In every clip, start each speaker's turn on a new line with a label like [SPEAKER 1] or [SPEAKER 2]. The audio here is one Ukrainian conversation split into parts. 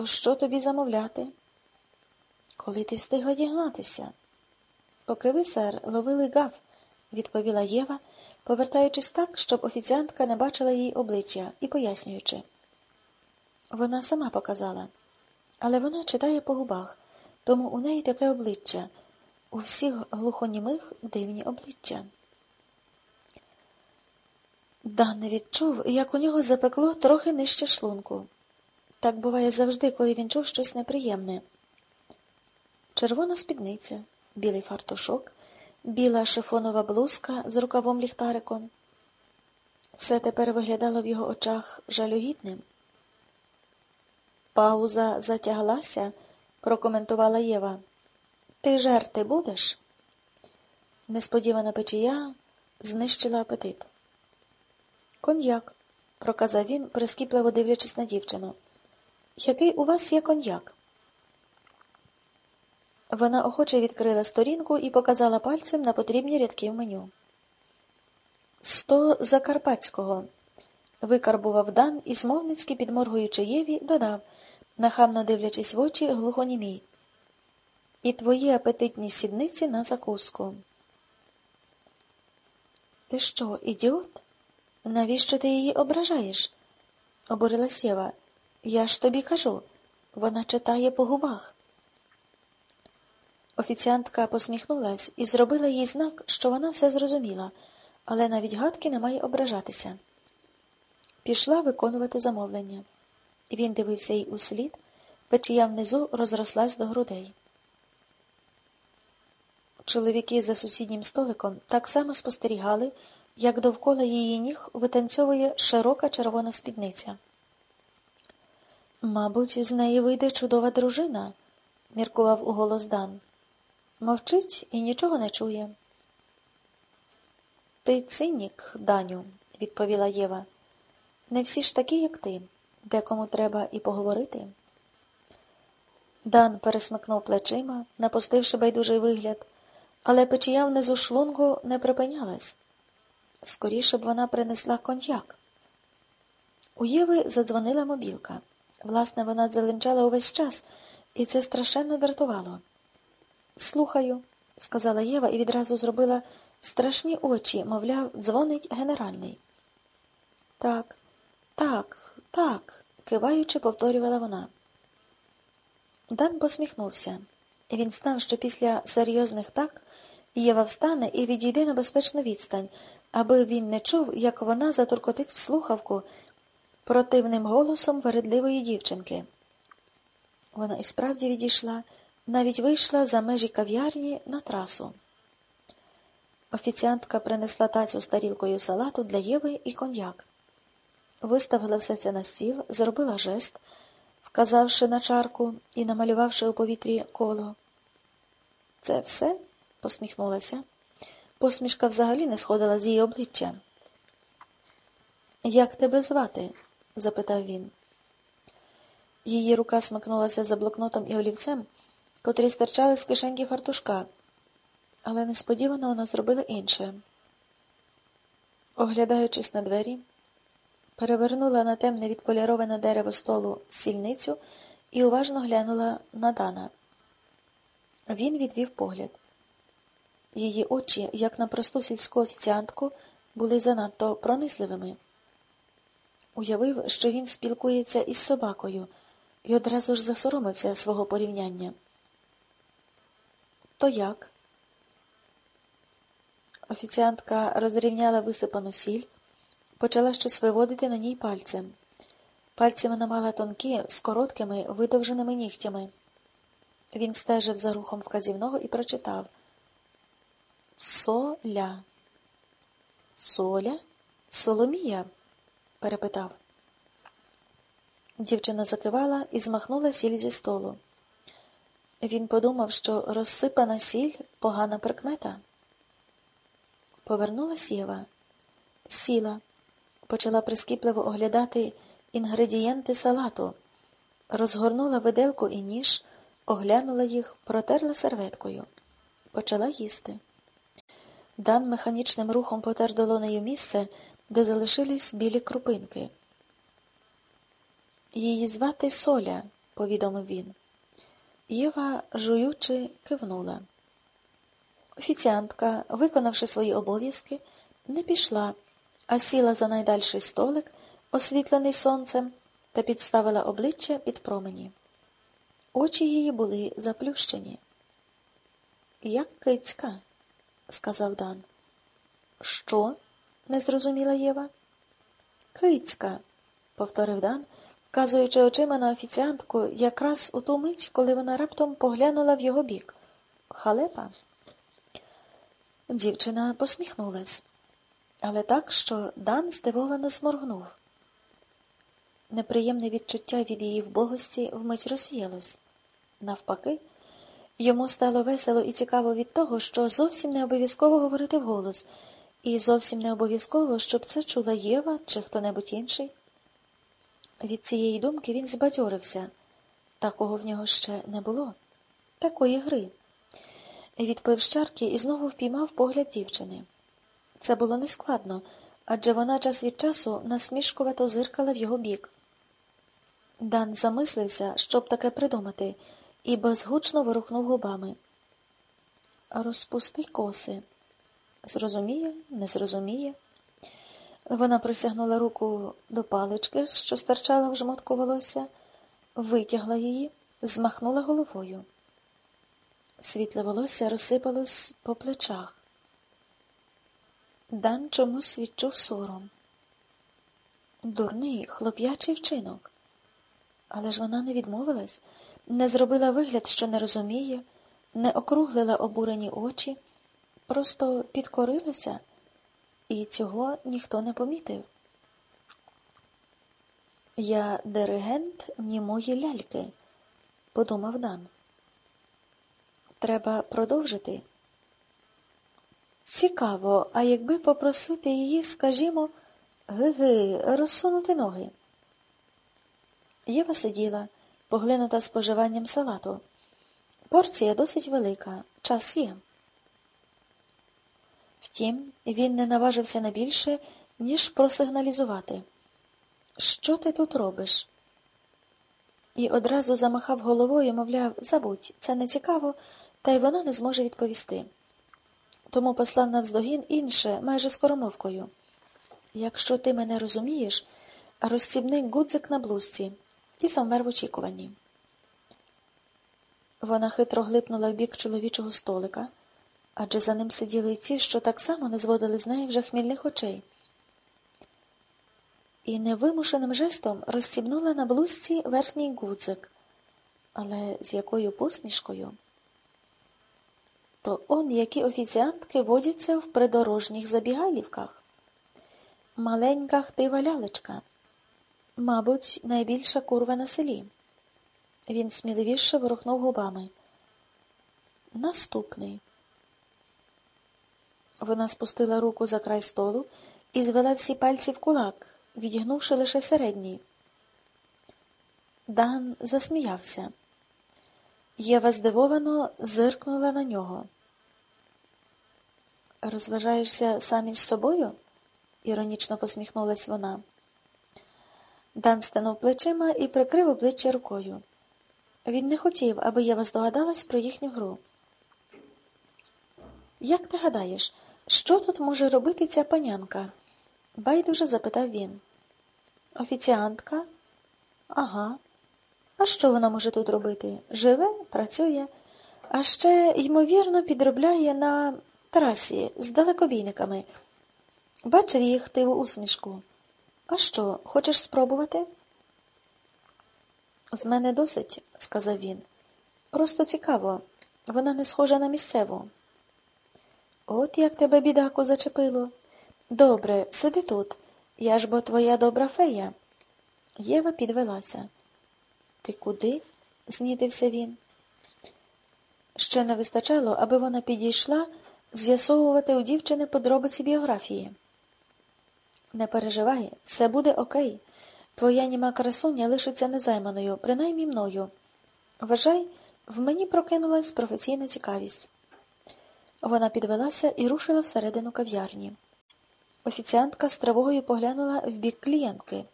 [SPEAKER 1] То що тобі замовляти? Коли ти встигла дігнатися? Поки ви, сер, ловили гав, відповіла Єва, повертаючись так, щоб офіціантка не бачила її обличчя, і пояснюючи. Вона сама показала, але вона читає по губах, тому у неї таке обличчя. У всіх глухонімих дивні обличчя. Дан не відчув, як у нього запекло трохи нижче шлунку. Так буває завжди, коли він чув щось неприємне. Червона спідниця, білий фартушок, біла шифонова блузка з рукавом ліхтариком. Все тепер виглядало в його очах жалюгідним. Пауза затяглася, прокоментувала Єва. Ти жерти будеш? Несподівана печія знищила апетит. Коньяк, проказав він, прискіпливо дивлячись на дівчину. Який у вас є коньяк? Вона охоче відкрила сторінку і показала пальцем на потрібні рядки в меню. Сто закарпатського. Викарбував Дан і, смовницьки, підморгуючи Єві, додав, нахабно дивлячись в очі, глухонімій. І твої апетитні сідниці на закуску. Ти що, ідіот? Навіщо ти її ображаєш? обурилась Єва. Я ж тобі кажу, вона читає по губах. Офіціантка посміхнулась і зробила їй знак, що вона все зрозуміла, але навіть гадки не має ображатися. Пішла виконувати замовлення. Він дивився їй услід, печія внизу розрослась до грудей. Чоловіки за сусіднім столиком так само спостерігали, як довкола її ніг витанцьовує широка червона спідниця. Мабуть, з неї вийде чудова дружина, міркував уголос Дан. Мовчить і нічого не чує. Ти цинік, Даню, відповіла Єва. Не всі ж такі, як ти, декому треба і поговорити. Дан пересмикнув плечима, напустивши байдужий вигляд, але печія внизу шлунгу не припинялась. Скоріше б вона принесла коньяк. У Єви задзвонила мобілка. Власне, вона залинчала увесь час, і це страшенно дратувало. Слухаю, сказала Єва і відразу зробила страшні очі, мовляв, дзвонить генеральний. Так, так, так, киваючи, повторювала вона. Дан посміхнувся. Він знав, що після серйозних так Єва встане і відійде на безпечну відстань, аби він не чув, як вона затуркотить в слухавку противним голосом вередливої дівчинки. Вона і справді відійшла, навіть вийшла за межі кав'ярні на трасу. Офіціантка принесла тацю з тарілкою салату для Єви і коньяк. Виставила все це на стіл, зробила жест, вказавши на чарку і намалювавши у повітрі коло. Це все? посміхнулася. Посмішка взагалі не сходила з її обличчя. Як тебе звати? Запитав він. Її рука смикнулася за блокнотом і олівцем, котрі стирчали з кишеньки фартушка, але несподівано вона зробила інше. Оглядаючись на двері, перевернула на темне відполіроване дерево столу сільницю і уважно глянула на Дана. Він відвів погляд. Її очі, як на просту сільську офіціантку, були занадто пронисливими. Уявив, що він спілкується із собакою, і одразу ж засоромився свого порівняння. То як? Офіціантка розрівняла висипану сіль, почала щось виводити на ній пальцем. Пальці вона мала тонкі, з короткими, видовженими нігтями. Він стежив за рухом вказівного і прочитав Соля. Соля? Соломія? Перепитав. Дівчина закивала і змахнула сіль зі столу. Він подумав, що розсипана сіль погана прикмета. Повернулась Єва, сіла, почала прискіпливо оглядати інгредієнти салату, розгорнула виделку і ніж, оглянула їх, протерла серветкою, почала їсти. Дан механічним рухом потер долонею місце, де залишились білі крупинки. Її звати Соля, повідомив він. Єва, жуючи, кивнула. Офіціантка, виконавши свої обов'язки, не пішла, а сіла за найдальший столик, освітлений сонцем, та підставила обличчя під промені. Очі її були заплющені. Як кицька, сказав Дан. Що? Не зрозуміла Єва. Кицька, повторив Дан, вказуючи очима на офіціантку якраз у ту мить, коли вона раптом поглянула в його бік. Халепа. Дівчина посміхнулась, але так, що Дан здивовано сморгнув. Неприємне відчуття від її вбогості вмить розвіялось. Навпаки, йому стало весело і цікаво від того, що зовсім не обов'язково говорити вголос, і зовсім не обов'язково, щоб це чула Єва чи хто-небудь інший. Від цієї думки він збадьорився. Такого в нього ще не було. Такої гри. Відпив з чарки і знову впіймав погляд дівчини. Це було нескладно, адже вона час від часу насмішкувато зиркала в його бік. Дан замислився, щоб таке придумати, і безгучно ворухнув губами. Розпусти коси. Зрозуміє, не зрозуміє. Вона просягнула руку до палички, що стирчала в жмотку волосся, витягла її, змахнула головою. Світле волосся розсипалось по плечах. Дан чомусь відчув сором. Дурний, хлоп'ячий вчинок. Але ж вона не відмовилась, не зробила вигляд, що не розуміє, не округлила обурені очі, просто підкорилася, і цього ніхто не помітив. Я диригент німої ляльки, подумав Дан. Треба продовжити. Цікаво, а якби попросити її, скажімо, ги-ги, розсунути ноги. Єва сиділа, поглинута споживанням салату. Порція досить велика, час є. Втім, він не наважився на більше, ніж просигналізувати. Що ти тут робиш? І одразу замахав головою, мовляв, забудь, це не цікаво, та й вона не зможе відповісти. Тому послав навздогін інше, майже скоромовкою. Якщо ти мене розумієш, розстібни гудзик на блузці і завмер в очікуванні. Вона хитро глипнула в бік чоловічого столика, адже за ним сиділи й ті, що так само не зводили з неї вже хмільних очей. І невимушеним жестом розстібнула на блузці верхній гудзик, але з якою посмішкою. То он які офіціантки водяться в придорожніх забігалівках. Маленька хтива лялечка. Мабуть, найбільша курва на селі. Він сміливіше ворухнув губами. Наступний. Вона спустила руку за край столу і звела всі пальці в кулак, відігнувши лише середній. Дан засміявся. Єва здивовано зиркнула на нього. Розважаєшся сам із собою? іронічно посміхнулась вона. Дан стенув плечима і прикрив обличчя рукою. Він не хотів, аби Єва здогадалась про їхню гру. Як ти гадаєш, що тут може робити ця панянка? байдуже запитав він. Офіціантка? Ага. А що вона може тут робити? Живе, працює, а ще, ймовірно, підробляє на трасі з далекобійниками. Бачив їх тиву усмішку. А що, хочеш спробувати? З мене досить, сказав він. Просто цікаво. Вона не схожа на місцеву. От як тебе, бідаку, зачепило. Добре, сиди тут. Я ж бо твоя добра фея. Єва підвелася. Ти куди? знітився він. Ще не вистачало, аби вона підійшла з'ясовувати у дівчини подробиці біографії. Не переживай, все буде окей. Твоя німа красуня лишиться незайманою, принаймні мною. Вважай, в мені прокинулась професійна цікавість. Вона підвелася і рушила всередину кав'ярні. Офіціантка з тривогою поглянула в бік клієнтки.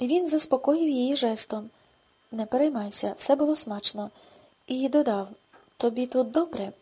[SPEAKER 1] Він заспокоїв її жестом, Не переймайся, все було смачно. І додав тобі тут добре?